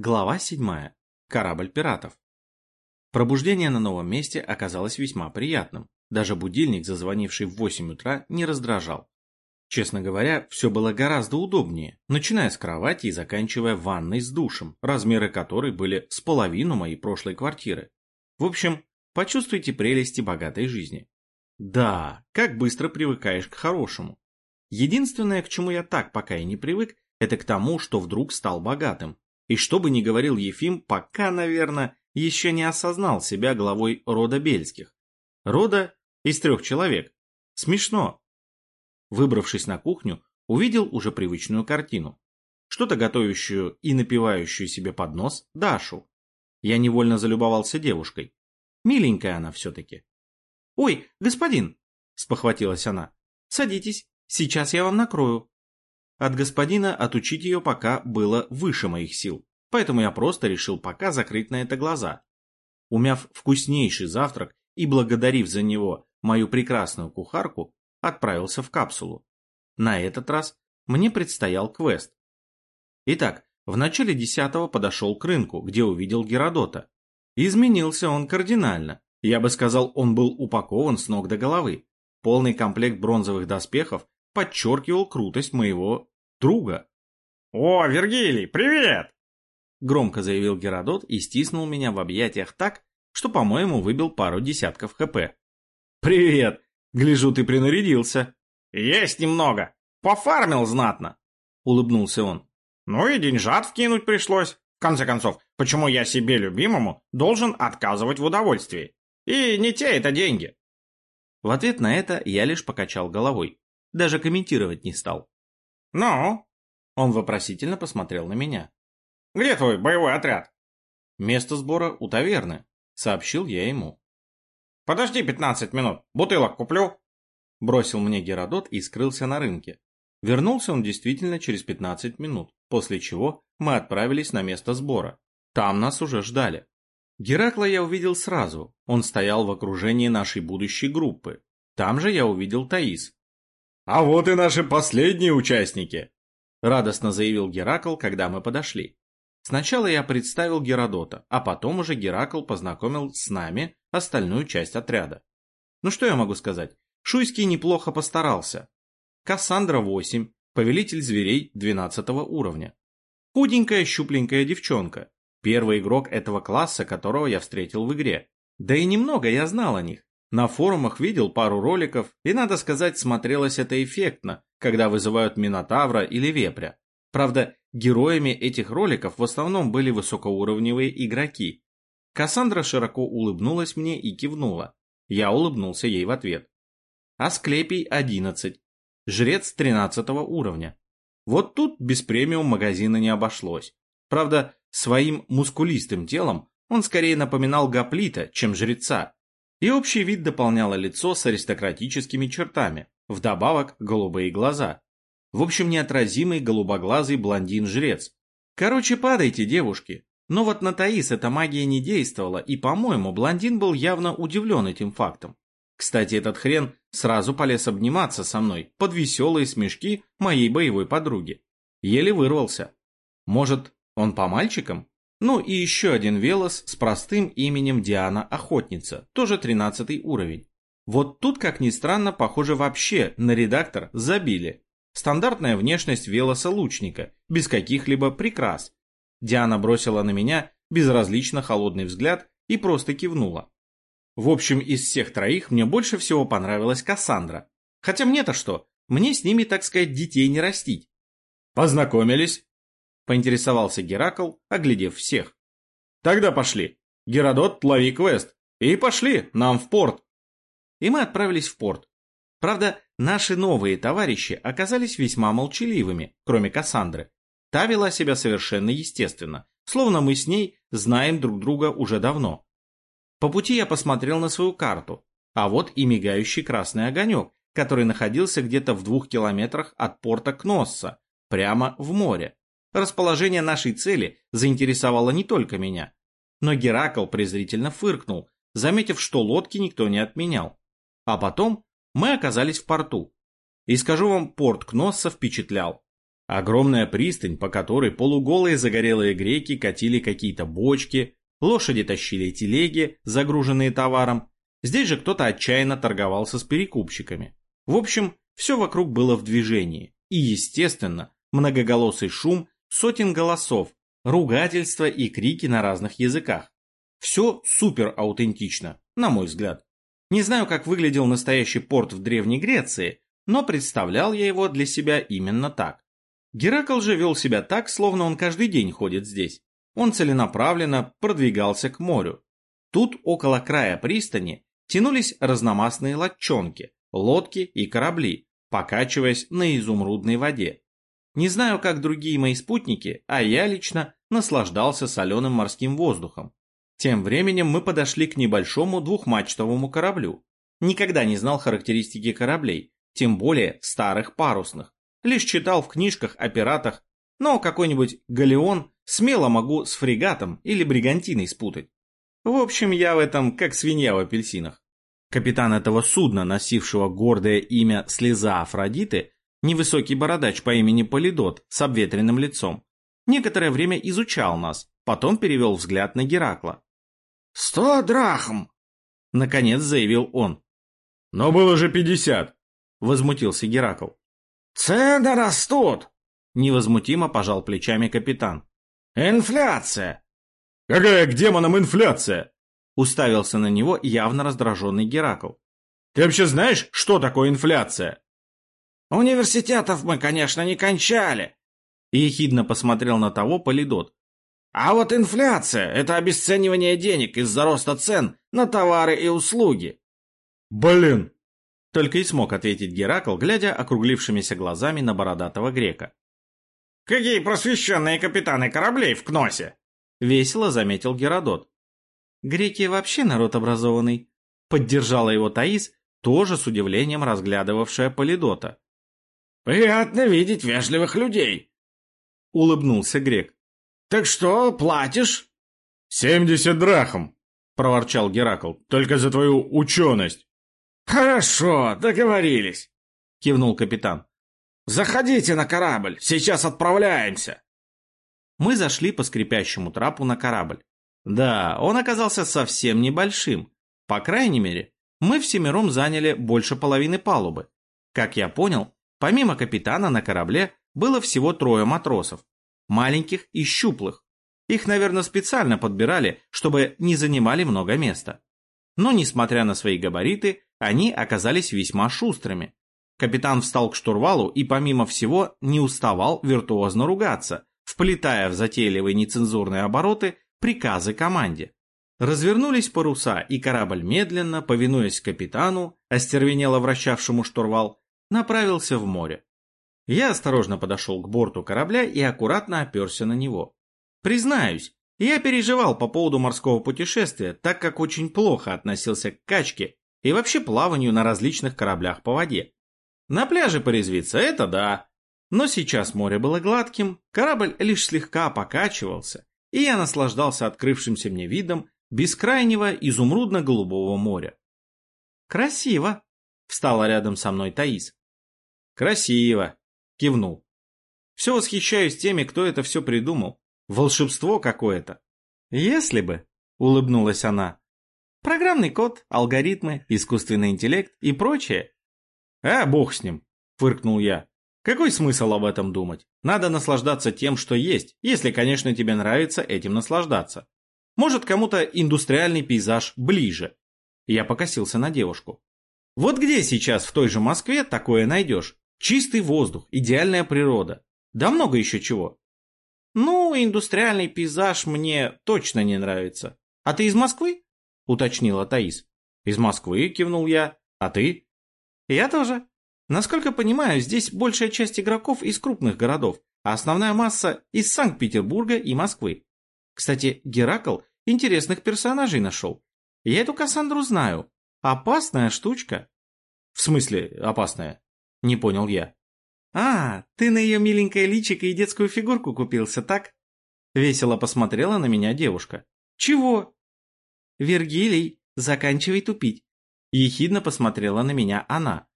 Глава 7. Корабль пиратов. Пробуждение на новом месте оказалось весьма приятным. Даже будильник, зазвонивший в 8 утра, не раздражал. Честно говоря, все было гораздо удобнее, начиная с кровати и заканчивая ванной с душем, размеры которой были с половину моей прошлой квартиры. В общем, почувствуйте прелести богатой жизни. Да, как быстро привыкаешь к хорошему. Единственное, к чему я так пока и не привык, это к тому, что вдруг стал богатым, и что бы ни говорил Ефим, пока, наверное, еще не осознал себя главой рода Бельских. Рода из трех человек. Смешно. Выбравшись на кухню, увидел уже привычную картину. Что-то готовящую и напивающую себе под нос Дашу. Я невольно залюбовался девушкой. Миленькая она все-таки. «Ой, господин!» — спохватилась она. «Садитесь, сейчас я вам накрою». От господина отучить ее пока было выше моих сил, поэтому я просто решил пока закрыть на это глаза. Умяв вкуснейший завтрак и благодарив за него мою прекрасную кухарку, отправился в капсулу. На этот раз мне предстоял квест. Итак, в начале десятого подошел к рынку, где увидел Геродота. Изменился он кардинально. Я бы сказал, он был упакован с ног до головы. Полный комплект бронзовых доспехов подчеркивал крутость моего друга. «О, Вергилий, привет!» Громко заявил Геродот и стиснул меня в объятиях так, что, по-моему, выбил пару десятков хп. «Привет! Гляжу, ты принарядился!» «Есть немного! Пофармил знатно!» — улыбнулся он. «Ну и деньжат вкинуть пришлось. В конце концов, почему я себе любимому должен отказывать в удовольствии? И не те это деньги!» В ответ на это я лишь покачал головой. Даже комментировать не стал. «Ну?» Он вопросительно посмотрел на меня. «Где твой боевой отряд?» «Место сбора у таверны», — сообщил я ему. «Подожди пятнадцать минут, бутылок куплю». Бросил мне Геродот и скрылся на рынке. Вернулся он действительно через пятнадцать минут, после чего мы отправились на место сбора. Там нас уже ждали. Геракла я увидел сразу, он стоял в окружении нашей будущей группы. Там же я увидел Таис, «А вот и наши последние участники!» — радостно заявил Геракл, когда мы подошли. Сначала я представил Геродота, а потом уже Геракл познакомил с нами остальную часть отряда. Ну что я могу сказать? Шуйский неплохо постарался. Кассандра 8, повелитель зверей 12 уровня. Худенькая, щупленькая девчонка. Первый игрок этого класса, которого я встретил в игре. Да и немного я знал о них. На форумах видел пару роликов, и, надо сказать, смотрелось это эффектно, когда вызывают Минотавра или Вепря. Правда, героями этих роликов в основном были высокоуровневые игроки. Кассандра широко улыбнулась мне и кивнула. Я улыбнулся ей в ответ. Асклепий 11. Жрец 13 уровня. Вот тут без премиум магазина не обошлось. Правда, своим мускулистым телом он скорее напоминал гоплита, чем жреца, и общий вид дополняло лицо с аристократическими чертами, вдобавок голубые глаза. В общем, неотразимый голубоглазый блондин-жрец. Короче, падайте, девушки. Но вот на Таис эта магия не действовала, и, по-моему, блондин был явно удивлен этим фактом. Кстати, этот хрен сразу полез обниматься со мной под веселые смешки моей боевой подруги. Еле вырвался. Может, он по мальчикам? Ну и еще один Велос с простым именем Диана Охотница, тоже 13 уровень. Вот тут, как ни странно, похоже вообще на редактор забили. Стандартная внешность Велоса лучника, без каких-либо прикрас. Диана бросила на меня безразлично холодный взгляд и просто кивнула. В общем, из всех троих мне больше всего понравилась Кассандра. Хотя мне-то что, мне с ними, так сказать, детей не растить. Познакомились? Поинтересовался Геракл, оглядев всех. Тогда пошли. Геродот, лови квест. И пошли, нам в порт. И мы отправились в порт. Правда, наши новые товарищи оказались весьма молчаливыми, кроме Кассандры. Та вела себя совершенно естественно, словно мы с ней знаем друг друга уже давно. По пути я посмотрел на свою карту, а вот и мигающий красный огонек, который находился где-то в двух километрах от порта Кносса, прямо в море. Расположение нашей цели заинтересовало не только меня. Но Геракл презрительно фыркнул, заметив, что лодки никто не отменял. А потом мы оказались в порту. И скажу вам, порт Кносса впечатлял. Огромная пристань, по которой полуголые загорелые греки катили какие-то бочки, лошади тащили телеги, загруженные товаром. Здесь же кто-то отчаянно торговался с перекупщиками. В общем, все вокруг было в движении. И, естественно, многоголосый шум сотен голосов, ругательства и крики на разных языках. Все супер аутентично, на мой взгляд. Не знаю, как выглядел настоящий порт в Древней Греции, но представлял я его для себя именно так. Геракл же вел себя так, словно он каждый день ходит здесь. Он целенаправленно продвигался к морю. Тут, около края пристани, тянулись разномастные лодчонки, лодки и корабли, покачиваясь на изумрудной воде. Не знаю, как другие мои спутники, а я лично наслаждался соленым морским воздухом. Тем временем мы подошли к небольшому двухмачтовому кораблю. Никогда не знал характеристики кораблей, тем более старых парусных. Лишь читал в книжках о пиратах, но какой-нибудь галеон смело могу с фрегатом или бригантиной спутать. В общем, я в этом как свинья в апельсинах. Капитан этого судна, носившего гордое имя Слеза Афродиты, невысокий бородач по имени Полидот с обветренным лицом, некоторое время изучал нас, потом перевел взгляд на Геракла. «Сто драхм!» — наконец заявил он. «Но было же пятьдесят!» — возмутился Геракл. «Цены растут!» — невозмутимо пожал плечами капитан. «Инфляция!» «Какая к демонам инфляция?» Уставился на него явно раздраженный Геракл. «Ты вообще знаешь, что такое инфляция?» «Университетов мы, конечно, не кончали!» И ехидно посмотрел на того Полидот. «А вот инфляция — это обесценивание денег из-за роста цен на товары и услуги». «Блин!» Только и смог ответить Геракл, глядя округлившимися глазами на бородатого грека. «Какие просвещенные капитаны кораблей в Кносе!» — весело заметил Геродот. Греки вообще народ образованный. Поддержала его Таис, тоже с удивлением разглядывавшая Полидота. «Приятно видеть вежливых людей», — улыбнулся грек. «Так что, платишь?» «Семьдесят драхм», — проворчал Геракл, — «только за твою ученость». «Хорошо, договорились», — кивнул капитан. «Заходите на корабль, сейчас отправляемся». Мы зашли по скрипящему трапу на корабль. Да, он оказался совсем небольшим. По крайней мере, мы всемиром заняли больше половины палубы. Как я понял, помимо капитана на корабле было всего трое матросов. Маленьких и щуплых. Их, наверное, специально подбирали, чтобы не занимали много места. Но, несмотря на свои габариты, они оказались весьма шустрыми. Капитан встал к штурвалу и, помимо всего, не уставал виртуозно ругаться, вплетая в затейливые нецензурные обороты приказы команде. Развернулись паруса, и корабль медленно, повинуясь капитану, остервенело вращавшему штурвал, направился в море. Я осторожно подошел к борту корабля и аккуратно оперся на него. Признаюсь, я переживал по поводу морского путешествия, так как очень плохо относился к качке и вообще плаванию на различных кораблях по воде. На пляже порезвиться – это да. Но сейчас море было гладким, корабль лишь слегка покачивался, и я наслаждался открывшимся мне видом бескрайнего изумрудно-голубого моря. «Красиво!» — встала рядом со мной Таис. «Красиво!» — кивнул. «Все восхищаюсь теми, кто это все придумал. Волшебство какое-то!» «Если бы!» — улыбнулась она. «Программный код, алгоритмы, искусственный интеллект и прочее». «А, бог с ним!» — фыркнул я. Какой смысл об этом думать? Надо наслаждаться тем, что есть, если, конечно, тебе нравится этим наслаждаться. Может, кому-то индустриальный пейзаж ближе. Я покосился на девушку. Вот где сейчас в той же Москве такое найдешь? Чистый воздух, идеальная природа. Да много еще чего. Ну, индустриальный пейзаж мне точно не нравится. А ты из Москвы? Уточнила Таис. Из Москвы, кивнул я. А ты? Я тоже. Насколько понимаю, здесь большая часть игроков из крупных городов, а основная масса из Санкт-Петербурга и Москвы. Кстати, Геракл интересных персонажей нашел. Я эту Кассандру знаю. Опасная штучка. В смысле опасная? Не понял я. А, ты на ее миленькое личико и детскую фигурку купился, так? Весело посмотрела на меня девушка. Чего? Вергилий, заканчивай тупить. Ехидно посмотрела на меня она.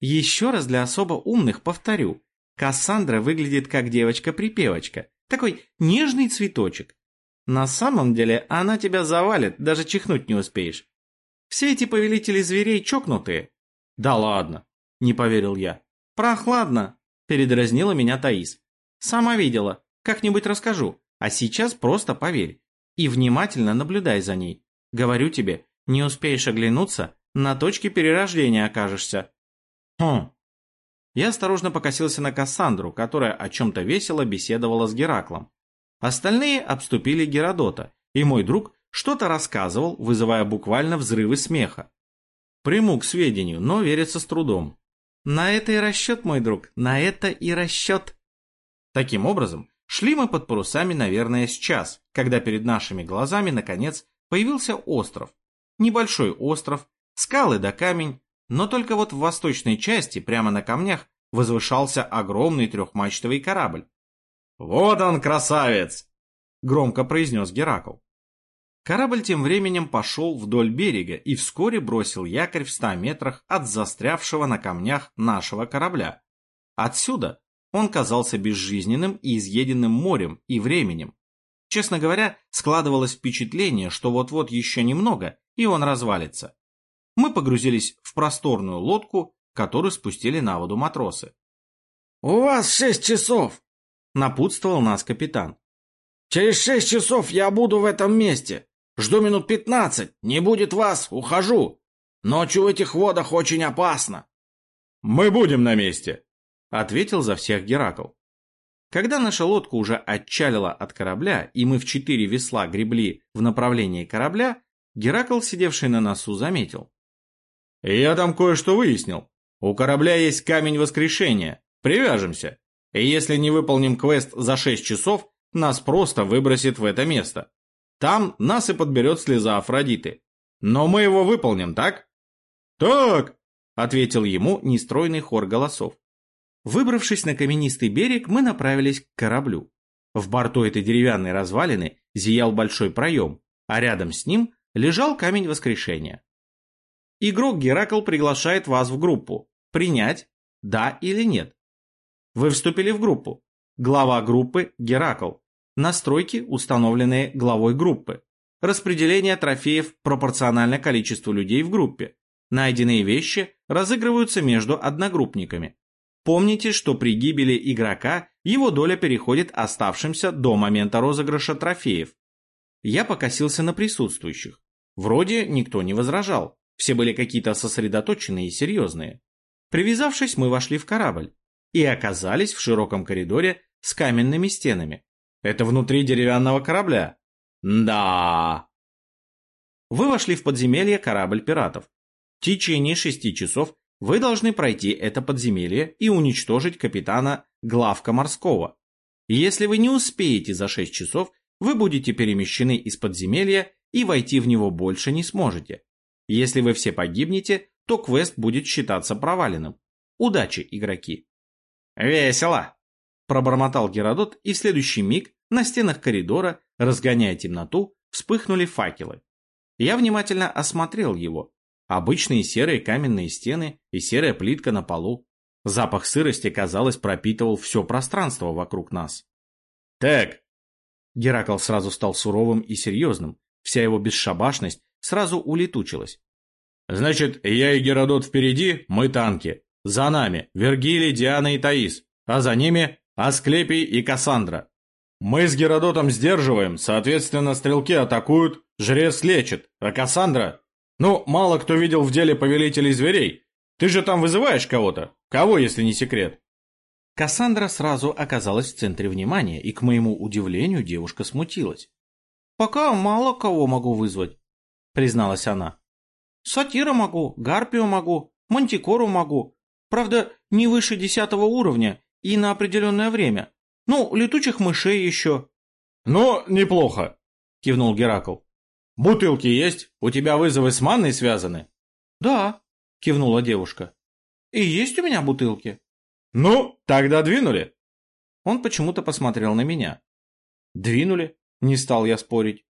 Еще раз для особо умных повторю. Кассандра выглядит как девочка-припевочка, такой нежный цветочек. На самом деле она тебя завалит, даже чихнуть не успеешь. Все эти повелители зверей чокнутые. Да ладно, не поверил я. Прохладно, передразнила меня Таис. Сама видела, как-нибудь расскажу, а сейчас просто поверь. И внимательно наблюдай за ней. Говорю тебе, не успеешь оглянуться, на точке перерождения окажешься. Хм. Я осторожно покосился на Кассандру, которая о чем-то весело беседовала с Гераклом. Остальные обступили Геродота, и мой друг что-то рассказывал, вызывая буквально взрывы смеха. Приму к сведению, но верится с трудом. На это и расчет, мой друг, на это и расчет. Таким образом, шли мы под парусами, наверное, с час, когда перед нашими глазами, наконец, появился остров. Небольшой остров, скалы да камень, но только вот в восточной части, прямо на камнях, возвышался огромный трехмачтовый корабль. «Вот он, красавец!» — громко произнес Геракл. Корабль тем временем пошел вдоль берега и вскоре бросил якорь в ста метрах от застрявшего на камнях нашего корабля. Отсюда он казался безжизненным и изъеденным морем и временем. Честно говоря, складывалось впечатление, что вот-вот еще немного, и он развалится. Мы погрузились в просторную лодку, которую спустили на воду матросы. «У вас шесть часов!» — напутствовал нас капитан. «Через шесть часов я буду в этом месте. Жду минут пятнадцать. Не будет вас, ухожу. Ночью в этих водах очень опасно». «Мы будем на месте», — ответил за всех Геракл. Когда наша лодка уже отчалила от корабля, и мы в четыре весла гребли в направлении корабля, Геракл, сидевший на носу, заметил. «Я там кое-что выяснил. У корабля есть камень воскрешения. Привяжемся. И если не выполним квест за шесть часов, нас просто выбросит в это место. Там нас и подберет слеза Афродиты. Но мы его выполним, так?» «Так!» — ответил ему нестройный хор голосов. Выбравшись на каменистый берег, мы направились к кораблю. В борту этой деревянной развалины зиял большой проем, а рядом с ним лежал камень воскрешения. Игрок Геракл приглашает вас в группу. Принять? Да или нет? Вы вступили в группу. Глава группы – Геракл. Настройки, установленные главой группы. Распределение трофеев пропорционально количеству людей в группе. Найденные вещи разыгрываются между одногруппниками. Помните, что при гибели игрока его доля переходит оставшимся до момента розыгрыша трофеев. Я покосился на присутствующих. Вроде никто не возражал. Все были какие-то сосредоточенные и серьезные. Привязавшись, мы вошли в корабль и оказались в широком коридоре с каменными стенами. Это внутри деревянного корабля. Да. Вы вошли в подземелье корабль пиратов. В течение шести часов вы должны пройти это подземелье и уничтожить капитана Главка Морского. Если вы не успеете за шесть часов, вы будете перемещены из подземелья и войти в него больше не сможете. Если вы все погибнете, то квест будет считаться проваленным. Удачи, игроки! «Весело!» – пробормотал Геродот, и в следующий миг на стенах коридора, разгоняя темноту, вспыхнули факелы. Я внимательно осмотрел его. Обычные серые каменные стены и серая плитка на полу. Запах сырости, казалось, пропитывал все пространство вокруг нас. «Так!» Геракл сразу стал суровым и серьезным. Вся его бесшабашность сразу улетучилась. «Значит, я и Геродот впереди, мы танки. За нами Вергилий, Диана и Таис, а за ними Асклепий и Кассандра. Мы с Геродотом сдерживаем, соответственно, стрелки атакуют, жрец лечит, а Кассандра... Ну, мало кто видел в деле повелителей зверей. Ты же там вызываешь кого-то. Кого, если не секрет?» Кассандра сразу оказалась в центре внимания, и, к моему удивлению, девушка смутилась. «Пока мало кого могу вызвать», — призналась она. «Сатира могу, Гарпию могу, Мантикору могу. Правда, не выше десятого уровня и на определенное время. Ну, летучих мышей еще». «Ну, неплохо», — кивнул Геракл. «Бутылки есть? У тебя вызовы с манной связаны?» «Да», — кивнула девушка. «И есть у меня бутылки». «Ну, тогда двинули». Он почему-то посмотрел на меня. «Двинули?» — не стал я спорить.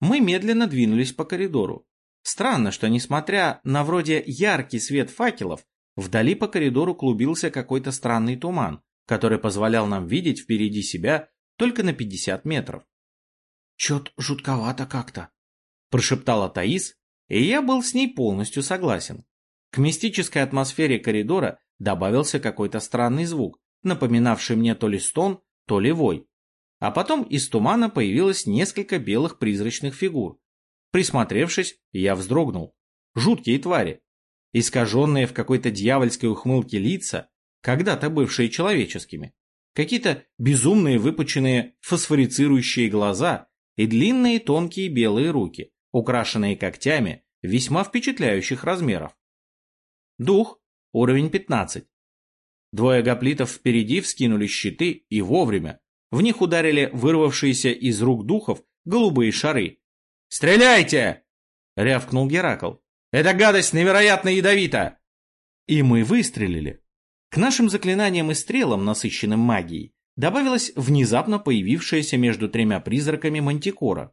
Мы медленно двинулись по коридору. Странно, что несмотря на вроде яркий свет факелов, вдали по коридору клубился какой-то странный туман, который позволял нам видеть впереди себя только на 50 метров. «Чет жутковато как-то», — прошептала Таис, и я был с ней полностью согласен. К мистической атмосфере коридора добавился какой-то странный звук, напоминавший мне то ли стон, то ли вой. А потом из тумана появилось несколько белых призрачных фигур. Присмотревшись, я вздрогнул. Жуткие твари. Искаженные в какой-то дьявольской ухмылке лица, когда-то бывшие человеческими. Какие-то безумные выпученные фосфорицирующие глаза и длинные тонкие белые руки, украшенные когтями весьма впечатляющих размеров. Дух, уровень 15. Двое гоплитов впереди вскинули щиты и вовремя. В них ударили вырвавшиеся из рук духов голубые шары. «Стреляйте!» — рявкнул Геракл. «Эта гадость невероятно ядовита!» И мы выстрелили. К нашим заклинаниям и стрелам, насыщенным магией, добавилась внезапно появившаяся между тремя призраками мантикора.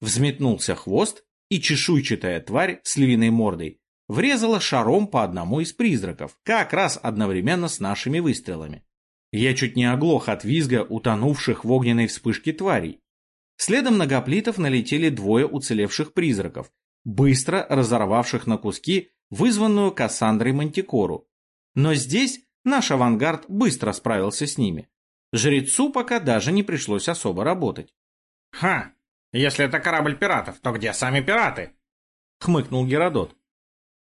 Взметнулся хвост, и чешуйчатая тварь с львиной мордой врезала шаром по одному из призраков, как раз одновременно с нашими выстрелами. Я чуть не оглох от визга утонувших в огненной вспышке тварей. Следом на гоплитов налетели двое уцелевших призраков, быстро разорвавших на куски вызванную Кассандрой Мантикору. Но здесь наш авангард быстро справился с ними. Жрецу пока даже не пришлось особо работать. «Ха! Если это корабль пиратов, то где сами пираты?» — хмыкнул Геродот.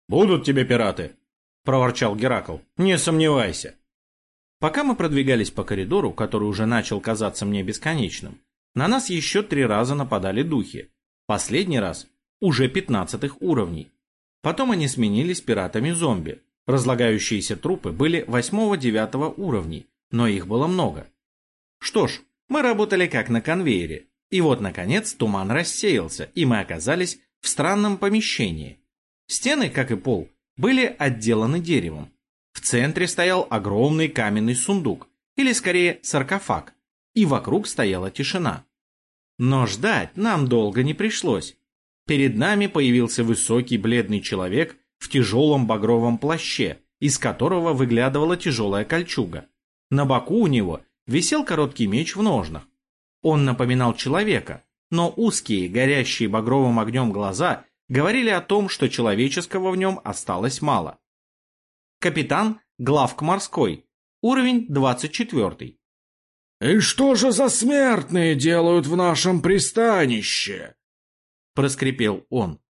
«Будут тебе пираты», — проворчал Геракл. «Не сомневайся». Пока мы продвигались по коридору, который уже начал казаться мне бесконечным, на нас еще три раза нападали духи. Последний раз уже пятнадцатых уровней. Потом они сменились пиратами-зомби. Разлагающиеся трупы были восьмого-девятого уровней, но их было много. Что ж, мы работали как на конвейере. И вот, наконец, туман рассеялся, и мы оказались в странном помещении. Стены, как и пол, были отделаны деревом. В центре стоял огромный каменный сундук, или скорее саркофаг, и вокруг стояла тишина. Но ждать нам долго не пришлось. Перед нами появился высокий бледный человек в тяжелом багровом плаще, из которого выглядывала тяжелая кольчуга. На боку у него висел короткий меч в ножнах. Он напоминал человека, но узкие, горящие багровым огнем глаза говорили о том, что человеческого в нем осталось мало. Капитан Главк морской, уровень 24. «И что же за смертные делают в нашем пристанище?» Проскрипел он.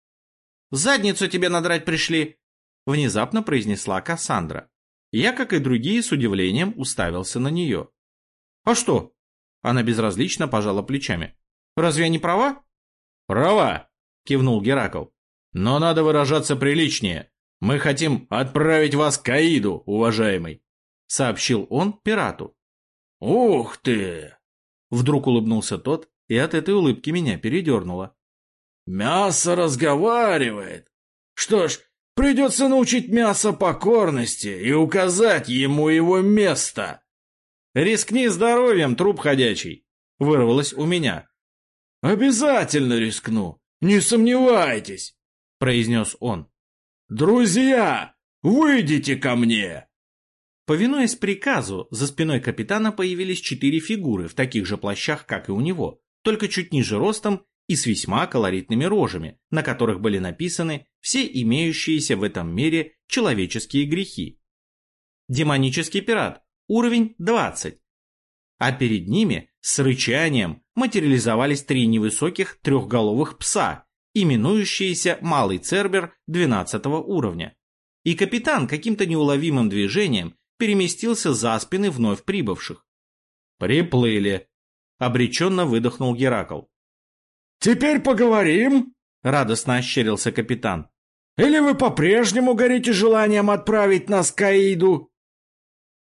«Задницу тебе надрать пришли!» Внезапно произнесла Кассандра. Я, как и другие, с удивлением уставился на нее. «А что?» Она безразлично пожала плечами. «Разве я не права?» «Права!» — кивнул Геракл. «Но надо выражаться приличнее. Мы хотим отправить вас к Аиду, уважаемый!» — сообщил он пирату. «Ух ты!» Вдруг улыбнулся тот, и от этой улыбки меня передернуло. «Мясо разговаривает. Что ж, придется научить мясо покорности и указать ему его место». «Рискни здоровьем, труп ходячий!» — вырвалось у меня. «Обязательно рискну, не сомневайтесь!» — произнес он. «Друзья, выйдите ко мне!» Повинуясь приказу, за спиной капитана появились четыре фигуры в таких же плащах, как и у него, только чуть ниже ростом и с весьма колоритными рожами, на которых были написаны все имеющиеся в этом мире человеческие грехи. Демонический пират, уровень 20. А перед ними с рычанием материализовались три невысоких трехголовых пса, именующиеся Малый Цербер 12 уровня. И капитан каким-то неуловимым движением переместился за спины вновь прибывших. «Приплыли», — обреченно выдохнул Геракл. «Теперь поговорим?» — радостно ощерился капитан. «Или вы по-прежнему горите желанием отправить нас к Аиду?»